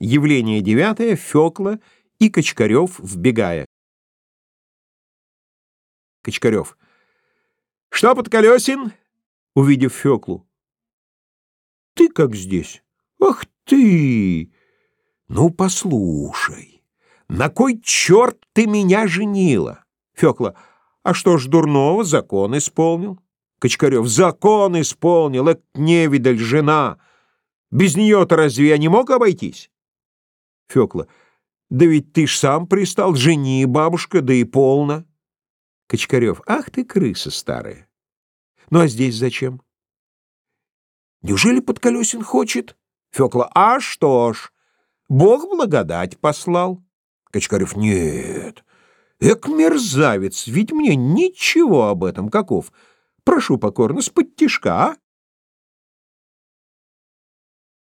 Явление девятое. Фёкла и Кочкарев, вбегая. Кочкарев. Что, Подколесин? Увидев Фёклу. Ты как здесь? Ах ты! Ну, послушай, на кой черт ты меня женила? Фёкла. А что ж дурного, закон исполнил. Кочкарев. Закон исполнил, это невидаль, жена. Без нее-то разве я не мог обойтись? Фёкла. Да ведь ты ж сам пристал, жени, бабушка, да и полно. Кочкарев. Ах ты, крыса старая. Ну а здесь зачем? Неужели Подколесин хочет? Фёкла. А что ж, Бог благодать послал. Кочкарев. Нет, эк мерзавец, ведь мне ничего об этом, каков. Прошу покорно, с подтишка, а?